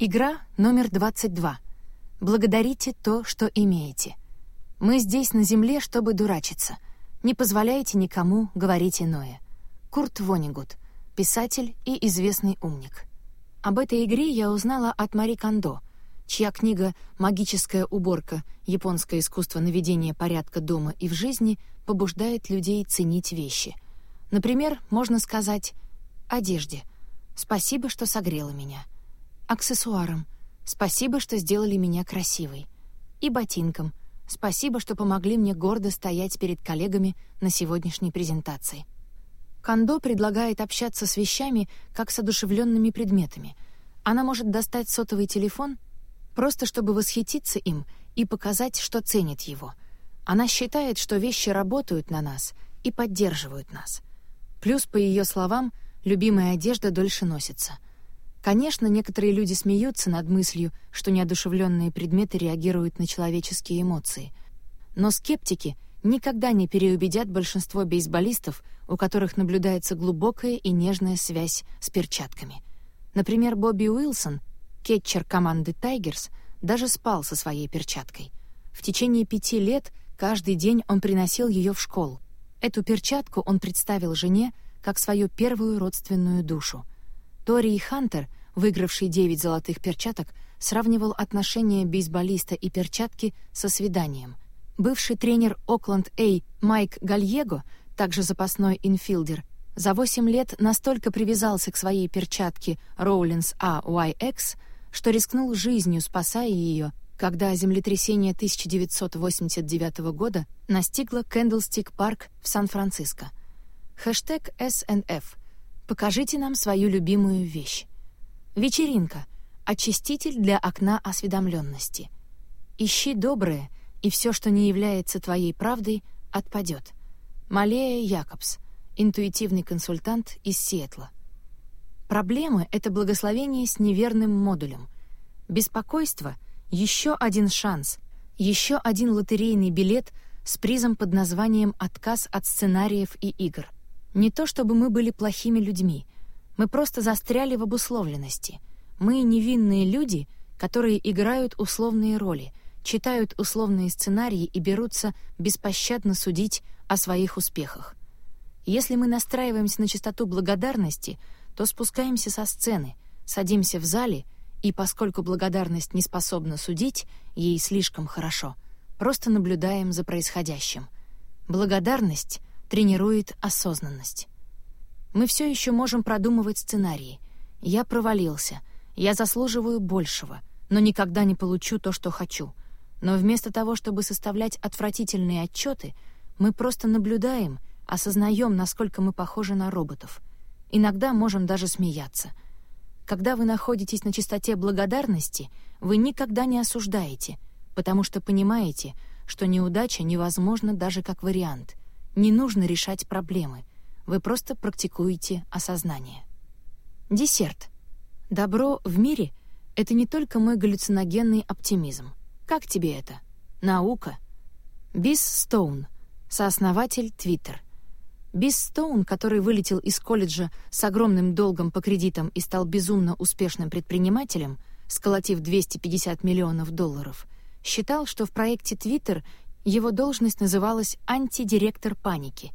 Игра номер 22. Благодарите то, что имеете. Мы здесь на земле, чтобы дурачиться. Не позволяйте никому говорить иное. Курт Вонигут, писатель и известный умник. Об этой игре я узнала от Мари Кондо, чья книга «Магическая уборка. Японское искусство наведения порядка дома и в жизни» побуждает людей ценить вещи. Например, можно сказать «одежде. Спасибо, что согрела меня» аксессуарам. Спасибо, что сделали меня красивой. И ботинкам. Спасибо, что помогли мне гордо стоять перед коллегами на сегодняшней презентации. Кандо предлагает общаться с вещами, как с одушевленными предметами. Она может достать сотовый телефон, просто чтобы восхититься им и показать, что ценит его. Она считает, что вещи работают на нас и поддерживают нас. Плюс, по ее словам, любимая одежда дольше носится — Конечно, некоторые люди смеются над мыслью, что неодушевленные предметы реагируют на человеческие эмоции. Но скептики никогда не переубедят большинство бейсболистов, у которых наблюдается глубокая и нежная связь с перчатками. Например, Бобби Уилсон, кетчер команды «Тайгерс», даже спал со своей перчаткой. В течение пяти лет каждый день он приносил ее в школу. Эту перчатку он представил жене как свою первую родственную душу — Тори и Хантер, выигравший девять золотых перчаток, сравнивал отношения бейсболиста и перчатки со свиданием. Бывший тренер Окленд Эй Майк Гальего, также запасной инфилдер, за восемь лет настолько привязался к своей перчатке Роулинс AYX, что рискнул жизнью, спасая ее, когда землетрясение 1989 года настигло Кэндлстик-парк в Сан-Франциско. Хэштег СНФ Покажите нам свою любимую вещь. Вечеринка. Очиститель для окна осведомленности. Ищи доброе, и все, что не является твоей правдой, отпадет. Малея Якобс, интуитивный консультант из Сиэтла. Проблемы — это благословение с неверным модулем. Беспокойство — еще один шанс, еще один лотерейный билет с призом под названием «Отказ от сценариев и игр». Не то чтобы мы были плохими людьми, мы просто застряли в обусловленности. Мы невинные люди, которые играют условные роли, читают условные сценарии и берутся беспощадно судить о своих успехах. Если мы настраиваемся на частоту благодарности, то спускаемся со сцены, садимся в зале, и поскольку благодарность не способна судить, ей слишком хорошо, просто наблюдаем за происходящим. Благодарность тренирует осознанность. Мы все еще можем продумывать сценарии. Я провалился, я заслуживаю большего, но никогда не получу то, что хочу. Но вместо того, чтобы составлять отвратительные отчеты, мы просто наблюдаем, осознаем, насколько мы похожи на роботов. Иногда можем даже смеяться. Когда вы находитесь на чистоте благодарности, вы никогда не осуждаете, потому что понимаете, что неудача невозможна даже как вариант — не нужно решать проблемы. Вы просто практикуете осознание. Десерт. Добро в мире — это не только мой галлюциногенный оптимизм. Как тебе это? Наука. Бис Стоун, сооснователь Твиттер. Бис Стоун, который вылетел из колледжа с огромным долгом по кредитам и стал безумно успешным предпринимателем, сколотив 250 миллионов долларов, считал, что в проекте Твиттер его должность называлась «антидиректор паники».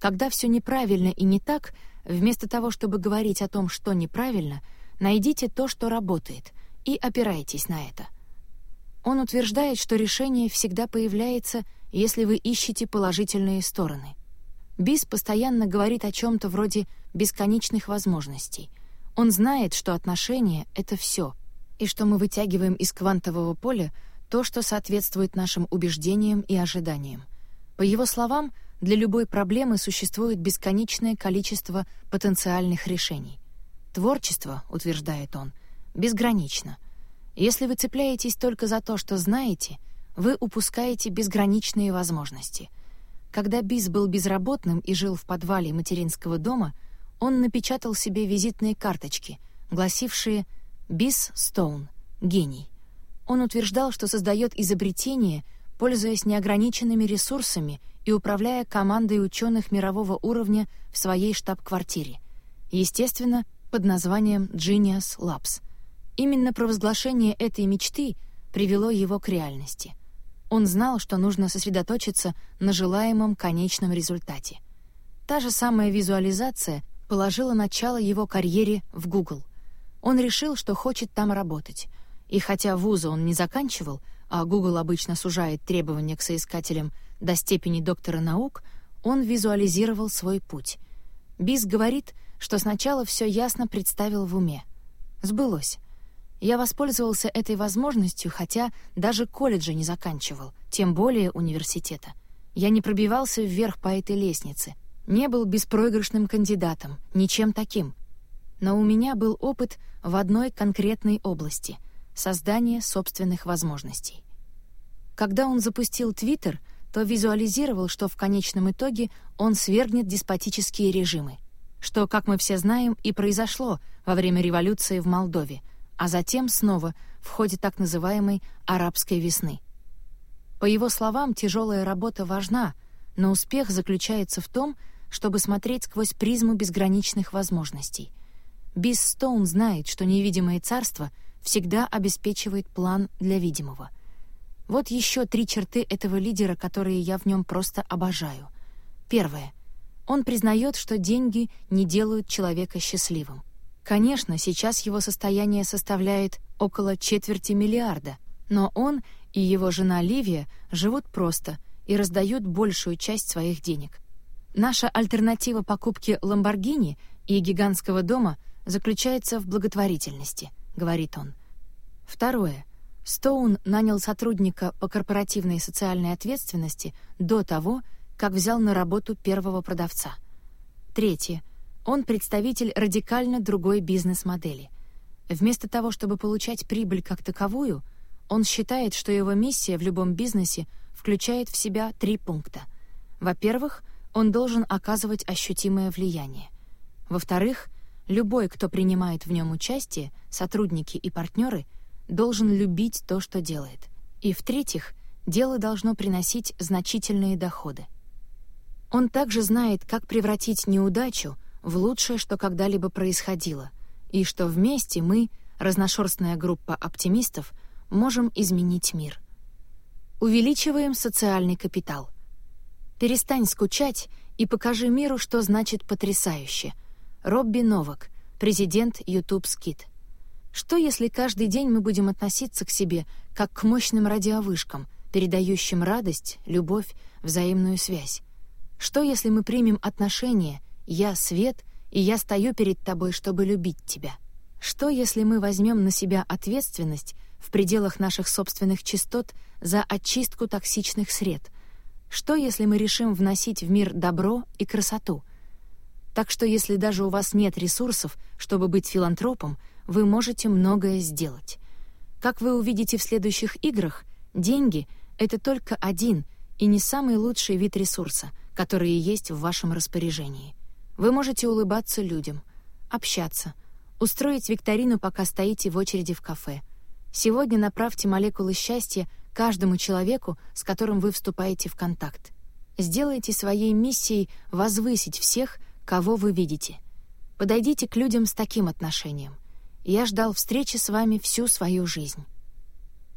Когда все неправильно и не так, вместо того, чтобы говорить о том, что неправильно, найдите то, что работает, и опирайтесь на это. Он утверждает, что решение всегда появляется, если вы ищете положительные стороны. Бис постоянно говорит о чем-то вроде бесконечных возможностей. Он знает, что отношения — это все, и что мы вытягиваем из квантового поля то, что соответствует нашим убеждениям и ожиданиям. По его словам, для любой проблемы существует бесконечное количество потенциальных решений. Творчество, утверждает он, безгранично. Если вы цепляетесь только за то, что знаете, вы упускаете безграничные возможности. Когда Биз был безработным и жил в подвале материнского дома, он напечатал себе визитные карточки, гласившие «Биз Стоун. Гений». Он утверждал, что создает изобретения, пользуясь неограниченными ресурсами и управляя командой ученых мирового уровня в своей штаб-квартире. Естественно, под названием Genius Labs. Именно провозглашение этой мечты привело его к реальности. Он знал, что нужно сосредоточиться на желаемом конечном результате. Та же самая визуализация положила начало его карьере в Google. Он решил, что хочет там работать. И хотя вуза он не заканчивал, а Google обычно сужает требования к соискателям до степени доктора наук, он визуализировал свой путь. Бис говорит, что сначала все ясно представил в уме. Сбылось. Я воспользовался этой возможностью, хотя даже колледжа не заканчивал, тем более университета. Я не пробивался вверх по этой лестнице, не был беспроигрышным кандидатом, ничем таким. Но у меня был опыт в одной конкретной области — создание собственных возможностей. Когда он запустил Твиттер, то визуализировал, что в конечном итоге он свергнет деспотические режимы, что, как мы все знаем, и произошло во время революции в Молдове, а затем снова в ходе так называемой «арабской весны». По его словам, тяжелая работа важна, но успех заключается в том, чтобы смотреть сквозь призму безграничных возможностей. Бис Стоун знает, что невидимое царство всегда обеспечивает план для видимого. Вот еще три черты этого лидера, которые я в нем просто обожаю. Первое. Он признает, что деньги не делают человека счастливым. Конечно, сейчас его состояние составляет около четверти миллиарда, но он и его жена Ливия живут просто и раздают большую часть своих денег. Наша альтернатива покупке «Ламборгини» и гигантского дома заключается в благотворительности, говорит он. Второе. Стоун нанял сотрудника по корпоративной социальной ответственности до того, как взял на работу первого продавца. Третье. Он представитель радикально другой бизнес-модели. Вместо того, чтобы получать прибыль как таковую, он считает, что его миссия в любом бизнесе включает в себя три пункта. Во-первых, он должен оказывать ощутимое влияние. Во-вторых, любой, кто принимает в нем участие, сотрудники и партнеры, должен любить то, что делает. И в-третьих, дело должно приносить значительные доходы. Он также знает, как превратить неудачу в лучшее, что когда-либо происходило, и что вместе мы, разношерстная группа оптимистов, можем изменить мир. Увеличиваем социальный капитал — Перестань скучать и покажи миру, что значит потрясающе. Робби Новак, президент YouTube Skit. Что если каждый день мы будем относиться к себе как к мощным радиовышкам, передающим радость, любовь, взаимную связь? Что если мы примем отношение «я свет» и «я стою перед тобой, чтобы любить тебя»? Что если мы возьмем на себя ответственность в пределах наших собственных частот за очистку токсичных сред — что, если мы решим вносить в мир добро и красоту? Так что если даже у вас нет ресурсов, чтобы быть филантропом, вы можете многое сделать. Как вы увидите в следующих играх, деньги — это только один и не самый лучший вид ресурса, которые есть в вашем распоряжении. Вы можете улыбаться людям, общаться, устроить викторину, пока стоите в очереди в кафе. Сегодня направьте молекулы счастья каждому человеку, с которым вы вступаете в контакт. Сделайте своей миссией возвысить всех, кого вы видите. Подойдите к людям с таким отношением. Я ждал встречи с вами всю свою жизнь.